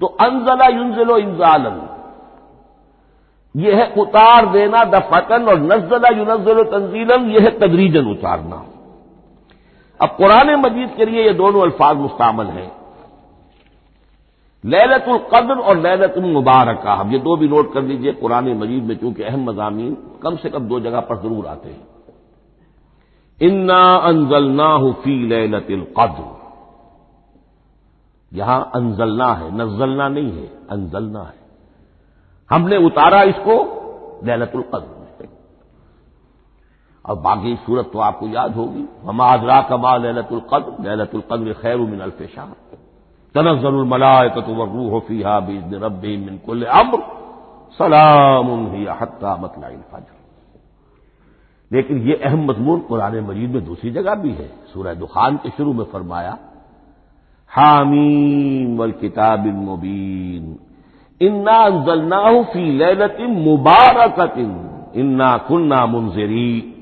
تو انزلہ ینزل و انزالن یہ ہے اتار دینا دفتن اور نزلہ یونزل و تنزیلن یہ ہے تدریجن اتارنا. اب قرآن مجید کے لیے یہ دونوں الفاظ مستعمل ہیں. للت القدر اور للت المبارکہ. ہم یہ دو بھی نوٹ کر لیجیے قرآن مجید میں چونکہ اہم مضامین کم سے کم دو جگہ پر ضرور آتے ہیں. انا انزلنا فی للت القدر. یہاں انزلنا ہے، نزلنا نہیں ہے، انزلنا ہے۔ ہم نے اتارا اس کو للت القدر میں اور باقی صورت تو آپ کو یاد ہوگی۔ ہم آدرا کما للت القدر؟ للت القدر خیر من الفشار تنزل الملائکت والروح فیہا بیزن ربی من کل امر۔ سلام ہی حتی مطلع الفجر۔ لیکن یہ اہم مضمون قرآن مجید میں دوسری جگہ بھی ہے۔ سورہ دخان کے شروع میں فرمایا حامیم والکتاب المبین۔ انا انزلناہ فی لیلت مبارکت انا کننا منذری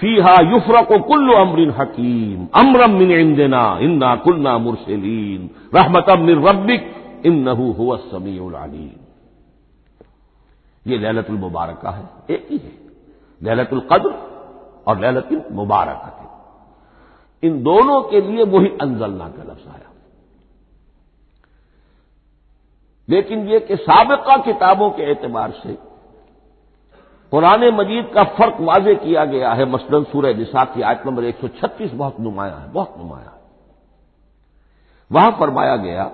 فیحا یفرق کل امر حکیم۔ امرم من عندنا۔ انا کلنا مرسلین۔ رحمت من ربک۔ انه هو السمیع العلیم۔ یہ للت المبارکہ ہے، ایک ہی ہے۔ للت القدر اور للت المبارکہ۔ ان دونوں کے لیے وہی انزلنا کا لفظ آیا۔ لیکن یہ کہ سابقہ کتابوں کے اعتبار سے قرآن مجید کا فرق واضح کیا گیا ہے۔ مثلاً سورہ نساء کی آیت نمبر ایک سو چھتیس بہت نمایاں ہے، بہت نمایاں۔ ہے وہاں فرمایا گیا،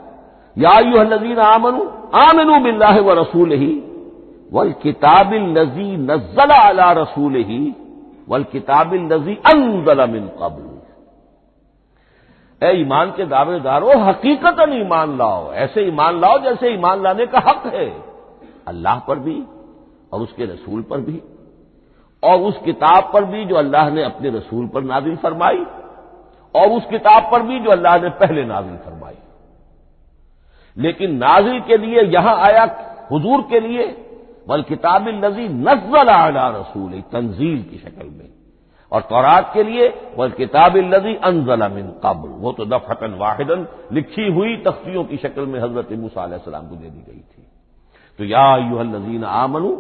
یا یو الذین آمن آمن باللہ و رسول ہی ول کتاب الزی نزل علی رسول ہی ول کتاب الزی انزل من قبل۔ اے ایمان کے دعوے دارو حقیقت ایمان لاؤ۔ ایسے ایمان لاؤ جیسے ایمان لانے کا حق ہے۔ اللہ پر بھی اور اس کے رسول پر بھی اور اس کتاب پر بھی جو اللہ نے اپنے رسول پر نازل فرمائی اور اس کتاب پر بھی جو اللہ نے پہلے نازل فرمائی۔ لیکن نازل کے لیے یہاں آیا حضور کے لیے، بل کتاب النزی نزل اعلی رسول تنزیل کی شکل میں۔ اور تورات کے لیے بل کتاب النزی انزل من قبل۔ وہ تو دفتن واحد لکھی ہوئی تختیوں کی شکل میں حضرت موسیٰ علیہ السلام کو دے دی گئی تھی۔ تو یا یو الزین آمنو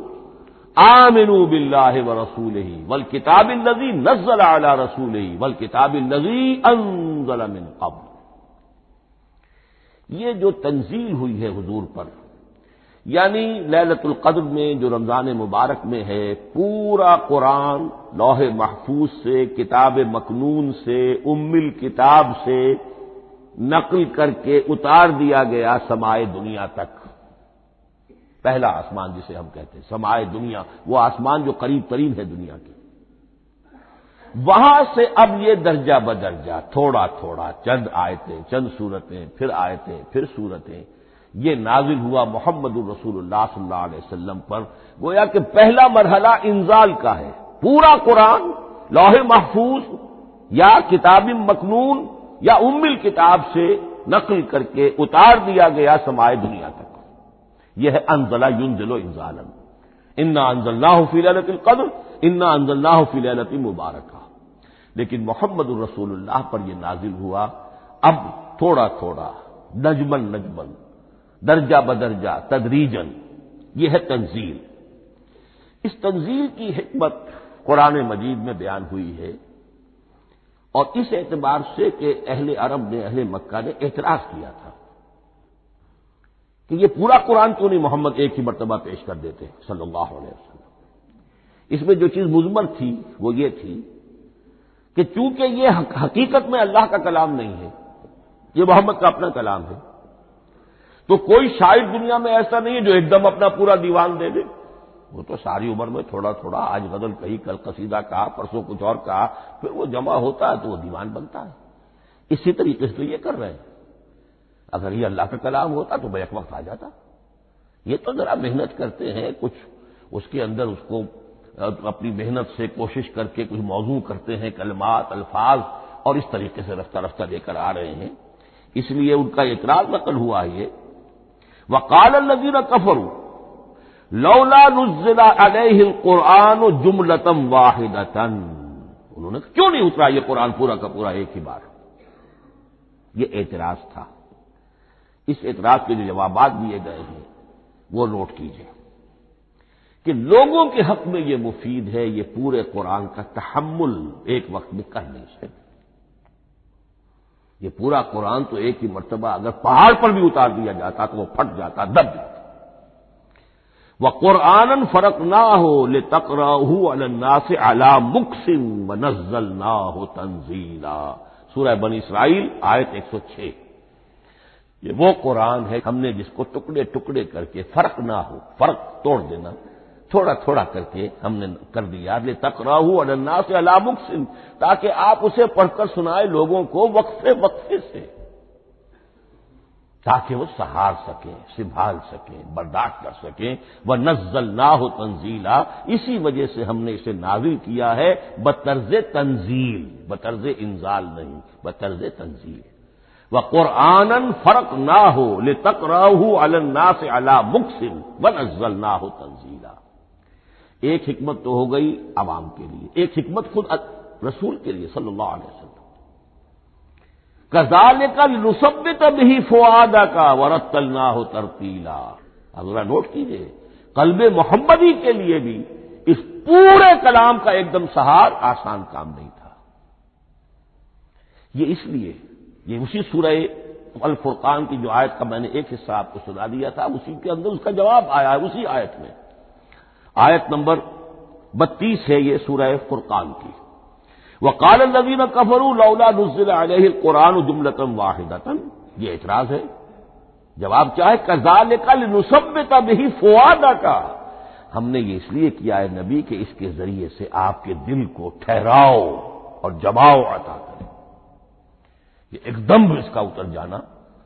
آمنو بلّہ و رسول ہی ول کتاب النزی نزل اعلی رسول ہی ول کتاب النزی انزل من قبل۔ یہ جو تنزیل ہوئی ہے حضور پر یعنی للت القدر میں جو رمضان مبارک میں ہے، پورا قرآن لوح محفوظ سے، کتاب مقنون سے امل کتاب سے نقل کر کے اتار دیا گیا سمائے دنیا تک۔ پہلا آسمان جسے ہم کہتے ہیں، سمائے دنیا، وہ آسمان جو قریب ترین ہے دنیا کے۔ وہاں سے اب یہ درجہ بدرجہ، تھوڑا تھوڑا، چند آیتیں، چند صورتیں پھر آیتیں، پھر صورتیں یہ نازل ہوا محمد الرسول اللہ صلی اللہ علیہ وسلم پر، گویا کہ پہلا مرحلہ انزال کا ہے۔ پورا قرآن، لوح محفوظ یا کتاب مقنون یا امل کتاب سے نقل کر کے اتار دیا گیا سمائے دنیا تک۔ یہ ہے انزلہ یون دل و انزالن انا انزل فی للت القدر، انا انزل فی للت مبارکہ۔ لیکن محمد الرسول اللہ پر یہ نازل ہوا۔ اب تھوڑا تھوڑا نجمن نجمن درجہ بدرجہ تدریجن یہ ہے تنزیل۔ اس تنزیل کی حکمت قرآن مجید میں بیان ہوئی ہے اور اس اعتبار سے کہ اہل عرب نے، اہل مکہ نے اعتراض کیا تھا کہ یہ پورا قرآن کیوں نہیں، محمد ایک ہی مرتبہ پیش کر دیتے صلی اللہ علیہ وسلم۔ اس میں جو چیز مزمر تھی وہ یہ تھی کہ چونکہ یہ حقیقت میں اللہ کا کلام نہیں ہے، یہ محمد کا اپنا کلام ہے تو کوئی شاعر دنیا میں ایسا نہیں ہے جو ایک دم اپنا پورا دیوان دے دے۔ وہ تو ساری عمر میں تھوڑا تھوڑا آج غزل کہی، کل قصیدہ کہا، پرسوں کچھ اور کہا، پھر وہ جمع ہوتا ہے تو وہ دیوان بنتا ہے۔ اسی طریقے سے تو یہ کر رہے ہیں۔ اگر یہ اللہ کا کلام ہوتا تو بیک وقت آ جاتا۔ یہ تو ذرا محنت کرتے ہیں، کچھ اس کے اندر اس کو اپنی محنت سے کوشش کر کے کچھ موضوع کرتے ہیں، کلمات، الفاظ اور اس طریقے سے رفتہ رفتہ لے کر آ رہے ہیں۔ اس لیے ان کا اعتراض نقل ہوا یہ وقال الذين كفروا لولا نزل عليه القرآن جملة واحدة. انہوں نے کیوں نہیں اترا یہ قرآن پورا کا پورا ایک ہی بار؟ یہ اعتراض تھا۔ اس اعتراض کے جو جوابات دیے گئے ہیں، وہ نوٹ کیجیے کہ لوگوں کے حق میں یہ مفید ہے، یہ پورے قرآن کا تحمل ایک وقت میں کر نہیں سکتے۔ یہ پورا قرآن تو ایک ہی مرتبہ اگر پہاڑ پر بھی اتار دیا جاتا تو وہ پھٹ جاتا، دب جاتا۔ وہ قرآن فرق نہ ہو لے تکرا اللہ سے اعلی مکسم نزل نہ ہو تنزیلا۔ سورہ بن اسرائیل آیت ایک سو چھ۔ یہ وہ قرآن ہے ہم نے جس کو ٹکڑے ٹکڑے کر کے فرق نہ ہو، فرق توڑ دینا۔ تھوڑا تھوڑا کر کے ہم نے کر دیا۔ لے تکرا ہوں سے علامکسن تاکہ آپ اسے پڑھ کر سنائے لوگوں کو وقفے وقفے سے۔ تاکہ وہ سہار سکیں سنبھال سکیں برداشت کر سکیں وہ نزل نہ ہو تنزیلا اسی وجہ سے ہم نے اسے نازل کیا ہے۔ بطرز تنزیل، بطرز انزال نہیں، بطرز تنزیل۔ وہ قرآن فرق نہ ہو لے تک راہو النا سے اللہ مکسن و نزل نہ ہو تنزیلا ایک حکمت تو ہو گئی عوام کے لیے، ایک حکمت خود رسول کے لیے صلی اللہ علیہ وسلم۔ کزال کا نصب تب ہی فوادا کا ورت نہ ہو ترتیلا اگلا نوٹ کیجیے قلب محمدی کے لیے بھی اس پورے کلام کا ایک دم سہار آسان کام نہیں تھا۔ یہ اس لیے، یہ اسی سورہ الفرقان کی جو آیت کا میں نے ایک حصہ آپ کو سنا دیا تھا، اسی کے اندر اس کا جواب آیا ہے، اسی آیت میں۔ آیت نمبر بتیس ہے یہ سورہ فرقان کی۔ وہ کال نبین لولا نزل علیہ قرآن جملتم واحد یہ اعتراض ہے۔ جواب کیا ہے؟ کزال کل نصب تب ہی کا ہم نے یہ اس لیے کیا ہے نبی کہ اس کے ذریعے سے آپ کے دل کو ٹھہراؤ اور جماؤ عطا کرے یہ ایک دم اس کا اتر جانا۔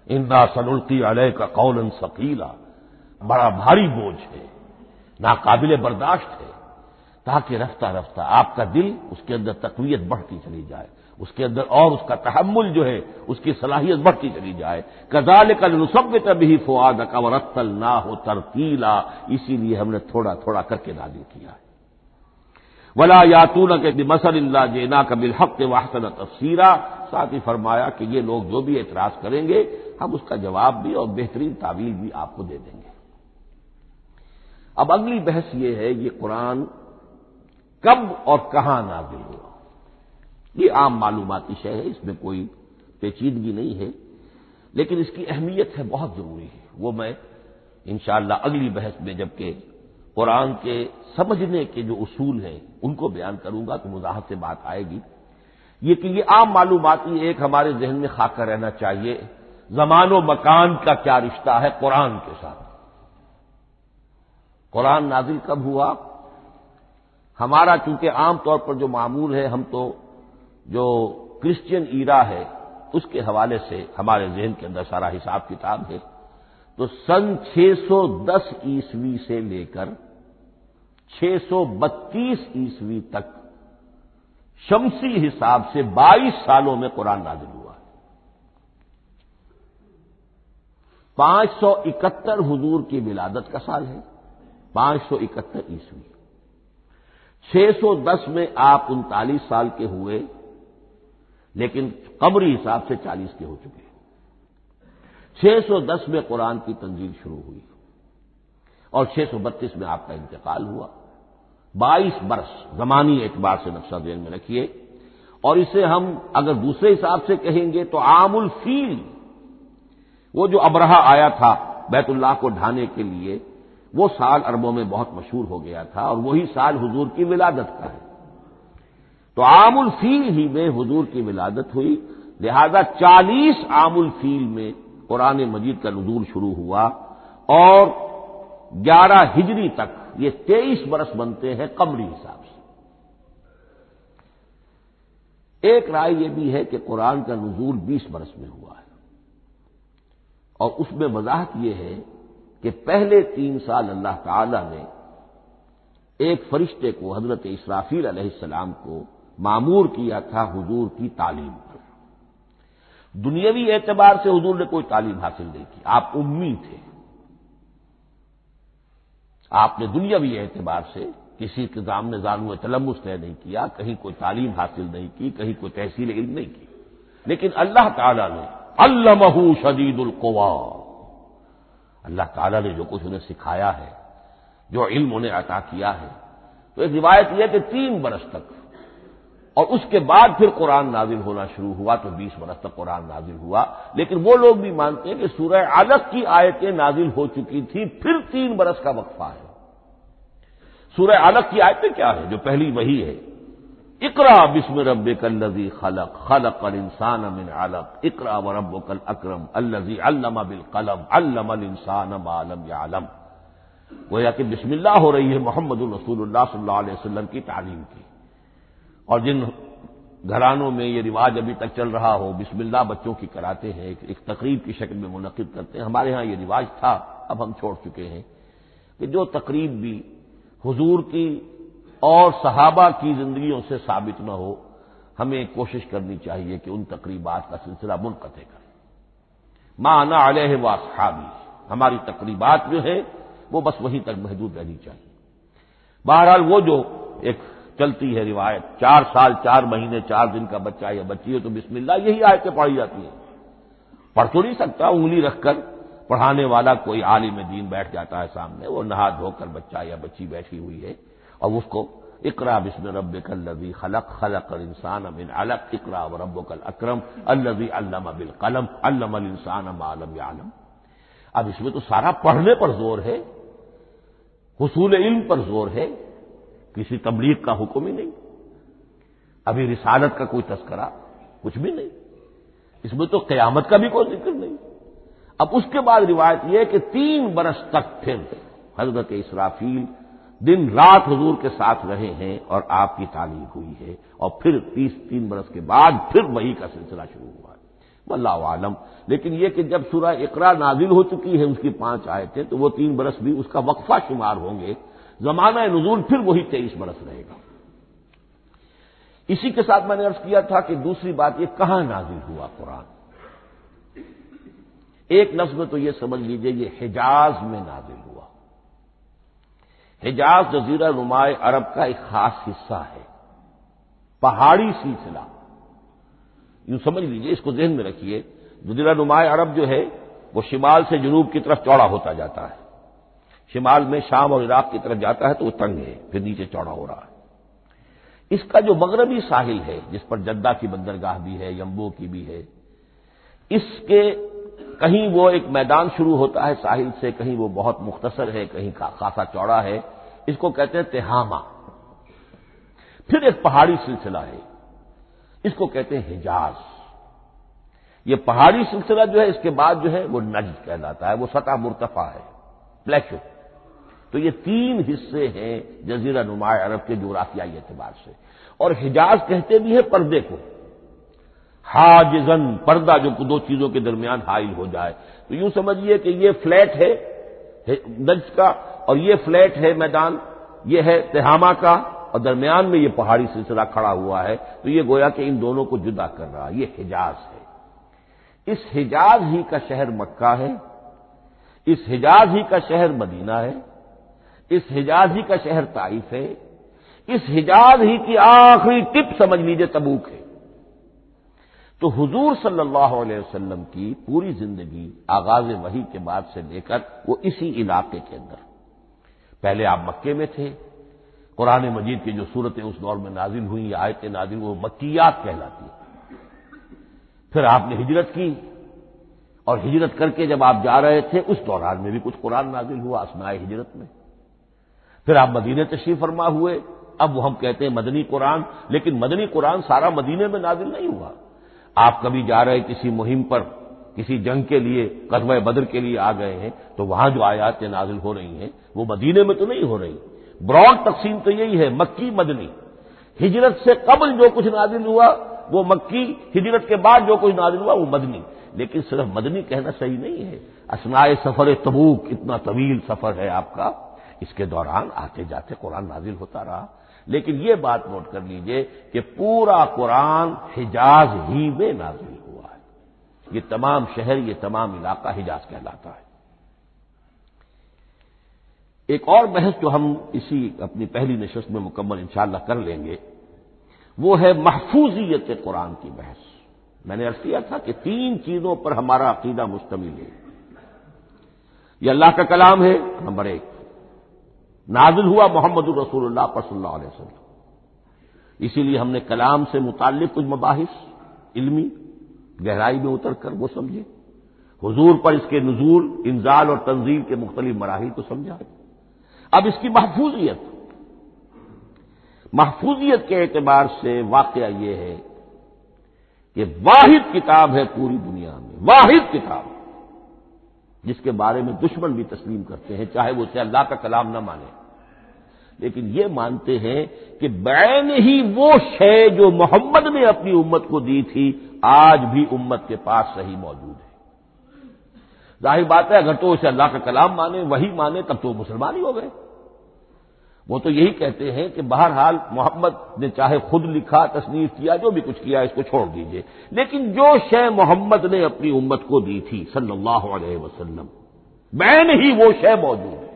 اندا سنلتی علیہ کا قول ثقیلا بڑا بھاری بوجھ ہے۔ ناقابل برداشت ہے تاکہ رفتہ رفتہ آپ کا دل اس کے اندر تقویت بڑھتی چلی جائے، اس کے اندر اور اس کا تحمل جو ہے، اس کی صلاحیت بڑھتی چلی جائے۔ کزال کل نصب تبھی فواد کا نہ ہو ترتیلا، اسی لیے ہم نے تھوڑا تھوڑا کر کے نادل کیا ہے۔ ولا یاتون کے مسل اللہ جینا کبل حق واحسن تفسیرہ ساتھ ہی فرمایا کہ یہ لوگ جو بھی اعتراض کریں گے، ہم اس کا جواب بھی اور بہترین تعویل بھی آپ کو دے دیں گے۔ اب اگلی بحث یہ ہے یہ قرآن کب اور کہاں نازل ہوا؟ یہ عام معلوماتی شے ہے، اس میں کوئی پیچیدگی نہیں ہے، لیکن اس کی اہمیت ہے بہت ضروری ہے۔ وہ میں انشاءاللہ اگلی بحث میں جبکہ قرآن کے سمجھنے کے جو اصول ہیں، ان کو بیان کروں گا تو مزاحت سے بات آئے گی۔ یہ کہ یہ عام معلوماتی ایک ہمارے ذہن میں خاکہ رہنا چاہیے۔ زمان و مکان کا کیا رشتہ ہے قرآن کے ساتھ؟ قرآن نازل کب ہوا؟ ہمارا چونکہ عام طور پر جو معمول ہے، ہم تو جو کرسچین ایرا ہے، اس کے حوالے سے ہمارے ذہن کے اندر سارا حساب کتاب ہے۔ تو سن چھ سو دس عیسوی سے لے کر چھ سو بتیس عیسوی تک شمسی حساب سے بائیس سالوں میں قرآن نازل ہوا۔ ہے پانچ سو اکہتر حضور کی ولادت کا سال ہے۔ پانچ سو اکہتر عیسوی۔ چھ سو دس میں آپ انتالیس سال کے ہوئے، لیکن قبری حساب سے چالیس کے ہو چکے۔ چھ سو دس میں قرآن کی تنظیم شروع ہوئی اور چھ سو بتیس میں آپ کا انتقال ہوا۔ بائیس برس زمانی اعتبار سے نقشہ ذہن میں رکھیے۔ اور اسے ہم اگر دوسرے حساب سے کہیں گے تو عام الفیل، وہ جو ابرہا آیا تھا بیت اللہ کو ڈھانے کے لیے وہ سال اربوں میں بہت مشہور ہو گیا تھا اور وہی سال حضور کی ولادت کا ہے۔ تو عام الفیل ہی میں حضور کی ولادت ہوئی، لہذا چالیس عام الفیل میں قرآن مجید کا نزول شروع ہوا اور گیارہ ہجری تک یہ تیئیس برس بنتے ہیں قمری حساب سے۔ ایک رائے یہ بھی ہے کہ قرآن کا نزول بیس برس میں ہوا ہے اور اس میں وضاحت یہ ہے کہ پہلے تین سال اللہ تعالی نے ایک فرشتے کو حضرت اسرافیل علیہ السلام کو معمور کیا تھا حضور کی تعلیم پر۔ دنیاوی اعتبار سے حضور نے کوئی تعلیم حاصل نہیں کی۔ آپ امی تھے۔ آپ نے دنیاوی اعتبار سے کسی کے سامنے زانو تلمس طے نہیں کیا، کہیں کوئی تعلیم حاصل نہیں کی، کہیں کوئی تحصیل علم نہیں کی۔ لیکن اللہ تعالی نے المح شدید القوا۔ اللہ تعالیٰ نے جو کچھ انہیں سکھایا ہے، جو علم انہیں عطا کیا ہے۔ تو ایک روایت یہ ہے کہ تین برس تک، اور اس کے بعد پھر قرآن نازل ہونا شروع ہوا، تو بیس برس تک قرآن نازل ہوا۔ لیکن وہ لوگ بھی مانتے ہیں کہ سورہ علق کی آیتیں نازل ہو چکی تھی پھر تین برس کا وقفہ ہے۔ سورہ علق کی آیتیں کیا ہے جو پہلی وہی ہے۔ اقرا بسم رب کلزی خلق. خلق انسان امن علق. اقرا و رب کل اکرم الزی علامہ بال قلم علم السان عالم یا علم گویا کہ بسم اللہ ہو رہی ہے محمد الرسول اللہ صلی اللہ علیہ وسلم کی تعلیم کی. اور جن گھرانوں میں یہ رواج ابھی تک چل رہا ہو، بسم اللہ بچوں کی کراتے ہیں، ایک تقریب کی شکل میں منعقد کرتے ہیں۔ ہمارے ہاں یہ رواج تھا، اب ہم چھوڑ چکے ہیں۔ کہ جو تقریب بھی حضور کی اور صحابہ کی زندگیوں سے ثابت نہ ہو، ہمیں کوشش کرنی چاہیے کہ ان تقریبات کا سلسلہ منقطع کریں۔ مانا علیہ و ہماری تقریبات جو ہے وہ بس وہیں تک محدود رہنی چاہیے۔ بہرحال وہ جو ایک چلتی ہے روایت، چار سال، چار مہینے، چار دن کا بچہ یا بچی ہے تو بسم اللہ، یہی آیتیں پڑھی جاتی ہیں۔ پڑھ تو نہیں سکتا، انگلی رکھ کر پڑھانے والا کوئی عالم دین بیٹھ جاتا ہے سامنے، وہ نہا دھو کر بچہ یا بچی بیٹھی ہوئی ہے۔ اور اس کو اقرا بسم رب کل خلق خلق انسان امن الق اقرا و رب کل اکرم البی علامہ بال قلم علم السان عالم عالم اب اس میں تو سارا پڑھنے پر زور ہے، حصول علم پر زور ہے، کسی تبلیغ کا حکم ہی نہیں، ابھی رسالت کا کوئی تذکرہ کچھ بھی نہیں۔ اس میں تو قیامت کا بھی کوئی ذکر نہیں۔ اب اس کے بعد روایت یہ ہے کہ تین برس تک پھر حضرت اسرافیل دن رات حضور کے ساتھ رہے ہیں اور آپ کی تعلیم ہوئی ہے اور پھر تیس تین برس کے بعد پھر وہی کا سلسلہ شروع ہوا ہے۔ اللہ عالم۔ لیکن یہ کہ جب سورہ اقرا نازل ہو چکی ہے، اس کی پانچ آئے تھے تو وہ تین برس بھی اس کا وقفہ شمار ہوں گے۔ زمانہ نزول پھر وہی تیئیس برس رہے گا۔ اسی کے ساتھ میں نے ارض کیا تھا کہ دوسری بات یہ، کہاں نازل ہوا قرآن؟ ایک لفظ میں تو یہ سمجھ لیجیے، یہ حجاز میں نازل ہوا۔ حجاز جزیرہ نمائے عرب کا ایک خاص حصہ ہے۔ پہاڑی سلسلہ۔ یوں سمجھ لیجیے، اس کو ذہن میں رکھیے۔ جزیرہ نمایاں عرب جو ہے، وہ شمال سے جنوب کی طرف چوڑا ہوتا جاتا ہے۔ شمال میں شام اور عراق کی طرف جاتا ہے تو وہ تنگ ہے، پھر نیچے چوڑا ہو رہا ہے۔ اس کا جو مغربی ساحل ہے، جس پر جدہ کی بندرگاہ بھی ہے، یمبو کی بھی ہے، اس کے کہیں وہ ایک میدان شروع ہوتا ہے، ساحل سے کہیں وہ بہت مختصر ہے، کہیں خاصا چوڑا ہے۔ اس کو کہتے ہیں تہامہ۔ پھر ایک پہاڑی سلسلہ ہے۔ اس کو کہتے ہیں حجاز۔ یہ پہاڑی سلسلہ جو ہے، اس کے بعد جو ہے، وہ نجد کہلاتا ہے، وہ سطح مرتفع ہے۔ پلیشو تو یہ تین حصے ہیں جزیرہ نمایاں عرب کے جغرافیائی اعتبار سے۔ اور حجاز کہتے بھی ہیں پردے کو۔ حاجزن پردہ جو دو چیزوں کے درمیان حائل ہو جائے۔ تو یوں سمجھیے کہ یہ فلیٹ ہے نج کا، اور یہ فلیٹ ہے میدان، یہ ہے تہامہ کا، اور درمیان میں یہ پہاڑی سلسلہ کھڑا ہوا ہے۔ تو یہ گویا کہ ان دونوں کو جدا کر رہا ہے، یہ حجاز ہے۔ اس حجاز ہی کا شہر مکہ ہے، اس حجاز ہی کا شہر مدینہ ہے، اس حجاز ہی کا شہر طائف ہے، اس حجاز ہی کی آخری ٹپ سمجھ لیجیے تبوک ہے۔ تو حضور صلی اللہ علیہ وسلم کی پوری زندگی آغاز وحی کے بعد سے لے کر وہ اسی علاقے کے اندر۔ پہلے آپ مکے میں تھے۔ قرآن مجید کی جو صورتیں اس دور میں نازل ہوئی آیتیں نازل وہ مکیات کہلاتی پھر آپ نے ہجرت کی اور ہجرت کر کے جب آپ جا رہے تھے، اس دوران میں بھی کچھ قرآن نازل ہوا اسماء ہجرت میں۔ پھر آپ مدینے تشریف فرما ہوئے۔ اب وہ ہم کہتے ہیں مدنی قرآن، لیکن مدنی قرآن سارا مدینے میں نازل نہیں ہوا۔ آپ کبھی جا رہے کسی مہم پر، کسی جنگ کے لیے، قدم بدر کے لیے آ گئے ہیں، تو وہاں جو آیات نازل ہو رہی ہیں، وہ مدینے میں تو نہیں ہو رہی۔ براڈ تقسیم تو یہی ہے، مکی مدنی۔ ہجرت سے قبل جو کچھ نازل ہوا، وہ مکی، ہجرت کے بعد جو کچھ نازل ہوا، وہ مدنی۔ لیکن صرف مدنی کہنا صحیح نہیں ہے۔ اسنائے سفر تبوک، اتنا طویل سفر ہے آپ کا۔ اس کے دوران آتے جاتے قرآن نازل ہوتا رہا۔ لیکن یہ بات نوٹ کر لیجیے کہ پورا قرآن حجاز ہی میں نازل ہوا ہے۔ یہ تمام شہر، یہ تمام علاقہ حجاز کہلاتا ہے۔ ایک اور بحث جو ہم اسی اپنی پہلی نشست میں مکمل انشاءاللہ کر لیں گے، وہ ہے محفوظیت قرآن کی بحث۔ میں نے ارض کیا تھا کہ تین چیزوں پر ہمارا عقیدہ مشتمل ہے۔ یہ اللہ کا کلام ہے، نمبر ایک۔ نازل ہوا محمد الرسول اللہ پر صلی اللہ علیہ وسلم۔ اسی لیے ہم نے کلام سے متعلق کچھ مباحث، علمی، گہرائی میں اتر کر وہ سمجھے۔ حضور پر اس کے نزول، انزال اور تنظیم کے مختلف مراحل کو سمجھا۔ اب اس کی محفوظیت۔ محفوظیت کے اعتبار سے واقعہ یہ ہے کہ واحد کتاب ہے پوری دنیا میں۔ واحد کتاب۔ جس کے بارے میں دشمن بھی تسلیم کرتے ہیں، چاہے وہ اسے اللہ کا کلام نہ مانے۔ لیکن یہ مانتے ہیں کہ بین ہی وہ شے جو محمد نے اپنی امت کو دی تھی، آج بھی امت کے پاس صحیح موجود ہے۔ ظاہر بات ہے، اگر تو اسے اللہ کا کلام مانے، وہی مانے، تب تو مسلمان ہی ہو گئے۔ وہ تو یہی کہتے ہیں کہ بہرحال محمد نے چاہے خود لکھا، تصنیف کیا، جو بھی کچھ کیا، اس کو چھوڑ دیجیے۔ لیکن جو شے محمد نے اپنی امت کو دی تھی، صلی اللہ علیہ وسلم، بین ہی وہ شے موجود ہے۔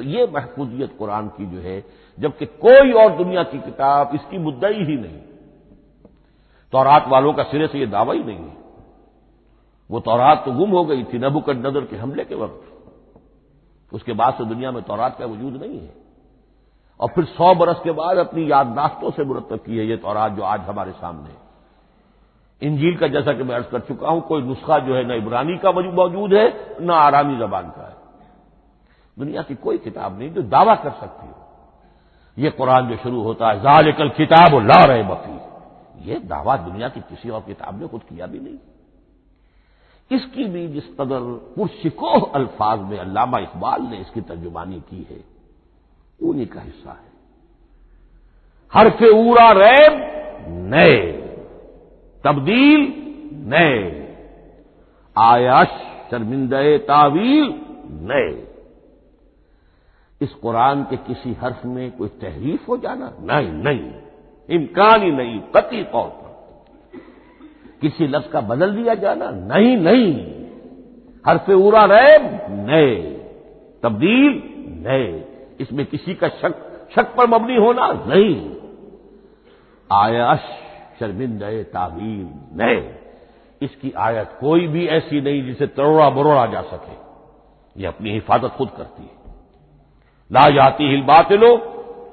تو یہ محفوظیت قرآن کی جو ہے، جبکہ کوئی اور دنیا کی کتاب اس کی مدعی ہی نہیں۔ تورات والوں کا سرے سے یہ دعوی ہی نہیں ہے۔ وہ تورات تو گم ہو گئی تھی نبو نظر کے حملے کے وقت۔ اس کے بعد سے دنیا میں تورات کا وجود نہیں ہے۔ اور پھر سو برس کے بعد اپنی یادداشتوں سے مرتب کی ہے یہ تورات جو آج ہمارے سامنے۔ ہے انجیل کا جیسا کہ میں ارض کر چکا ہوں، کوئی نسخہ جو ہے نہ عبرانی کا موجود ہے، نہ آرامی زبان کا ہے۔ دنیا کی کوئی کتاب نہیں جو دعویٰ کر سکتی ہو۔ یہ قرآن جو شروع ہوتا ہے، ذالک کتاب لا رہے بفی یہ دعویٰ دنیا کی کسی اور کتاب نے خود کیا بھی نہیں۔ اس کی بھی جس قدر پرشکوہ الفاظ میں علامہ اقبال نے اس کی ترجمانی کی ہے، انہی کا حصہ ہے۔ ہر سے اورا ریب نئے۔ تبدیل نئے۔ آیاش شرمندہ تعویل نئے۔ اس قرآن کے کسی حرف میں کوئی تحریف ہو جانا؟ نہیں نہیں۔ امکان ہی نہیں، قطعی طور پر۔ کسی لفظ کا بدل دیا جانا؟ نہیں نہیں۔ حرف اورا رہے نئے تبدیل؟ نئے اس میں کسی کا شک شک پر مبنی ہونا؟ نہیں۔ آیاش شرمند تعبیر نئے اس کی آیت کوئی بھی ایسی نہیں جسے تروڑا بروڑا جا سکے۔ یہ اپنی حفاظت خود کرتی ہے۔ لا جاتی ہل بات لو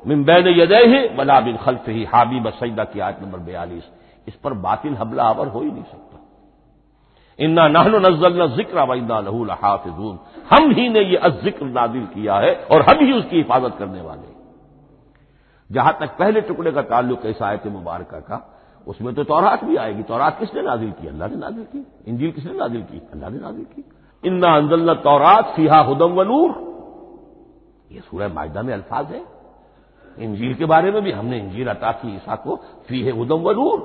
ممبین یدے ہے بلا بن خلف ہی حابی بسیدہ کی آیت نمبر بیالیس۔ اس پر باطل حملہ آور ہو ہی نہیں سکتا۔ انا نہن نزل نہ ذکر وینا لہو الحافظون ہم ہی نے یہ ذکر نادل کیا ہے اور ہم ہی اس کی حفاظت کرنے والے جہاں تک پہلے ٹکڑے کا تعلق ہے آیت مبارکہ کا، اس میں تو تورات بھی آئے گی۔ تورات کس نے نازل کی؟ اللہ نے نازل کی۔ انجیل کس نے نازل کی؟ اللہ نے نازل کی۔ انا انزلنا تورات فیحا ہدم و نور۔ یہ سورہ معاہدہ میں الفاظ ہے انجیل کے بارے میں بھی ہم نے انجیل عطا کی عیسا کو فی ہے ادم و نور۔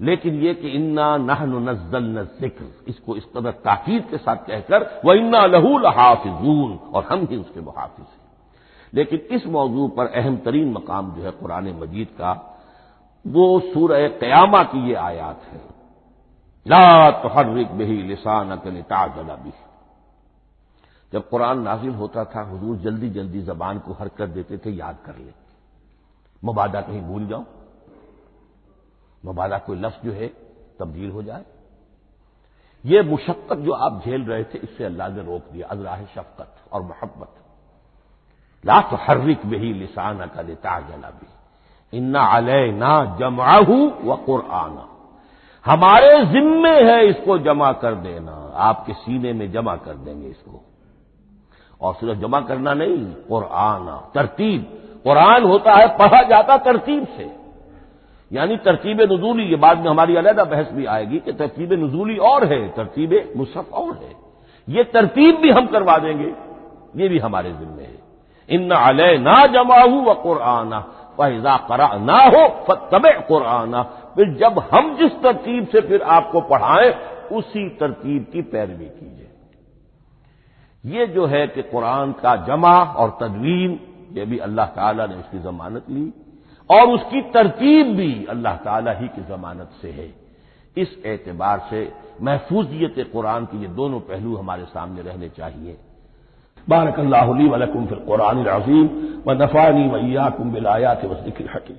لیکن یہ کہ انا نہ نزل ذکر اس کو اس قدر تاکید کے ساتھ کہہ کر وہ انا لہو الحافظون اور ہم ہی اس کے محافظ ہیں۔ لیکن اس موضوع پر اہم ترین مقام جو ہے قرآن مجید کا، وہ سورہ قیامہ کی یہ آیات ہے لا تحرک بہی لسان تعجل بھی جب قرآن نازل ہوتا تھا، حضور جلدی جلدی زبان کو حرکت دیتے تھے، یاد کر لیں مبادہ کہیں بھول جاؤ۔ مبادہ کوئی لفظ جو ہے، تبدیل ہو جائے۔ یہ مشقت جو آپ جھیل رہے تھے، اس سے اللہ نے روک دیا۔ ازراہ شفقت اور محبت۔ لا تو حرک میں ہی لسان کا دیتا جلا بھی انا علیہ نہ جمع و قرآن۔ ہمارے ذمے ہے اس کو جمع کر دینا۔ آپ کے سینے میں جمع کر دیں گے اس کو۔ اور صرف جمع کرنا نہیں، قرآن، ترتیب۔ قرآن ہوتا ہے، پڑھا جاتا ترتیب سے۔ یعنی ترتیب نزولی، یہ بعد میں ہماری علیحدہ بحث بھی آئے گی کہ ترتیب نزولی اور ہے، ترتیب مصحف اور ہے۔ یہ ترتیب بھی ہم کروا دیں گے، یہ بھی ہمارے ذمے ہے۔ ان علیہ نہ جمع ہو و قرآن فضا کرا نہ ہو تب قرآن پھر جب ہم جس ترتیب سے پھر آپ کو پڑھائیں، اسی ترتیب کی پیروی کیجیے یہ جو ہے کہ قرآن کا جمع اور تدوین، یہ بھی اللہ تعالیٰ نے اس کی ضمانت لی، اور اس کی ترتیب بھی اللہ تعالیٰ ہی کی ضمانت سے ہے۔ اس اعتبار سے محفوظیت قرآن کے یہ دونوں پہلو ہمارے سامنے رہنے چاہیے۔ بارک اللہ علی ولکم فی القرآن العظیم و نفانی ویا کم بلایا کے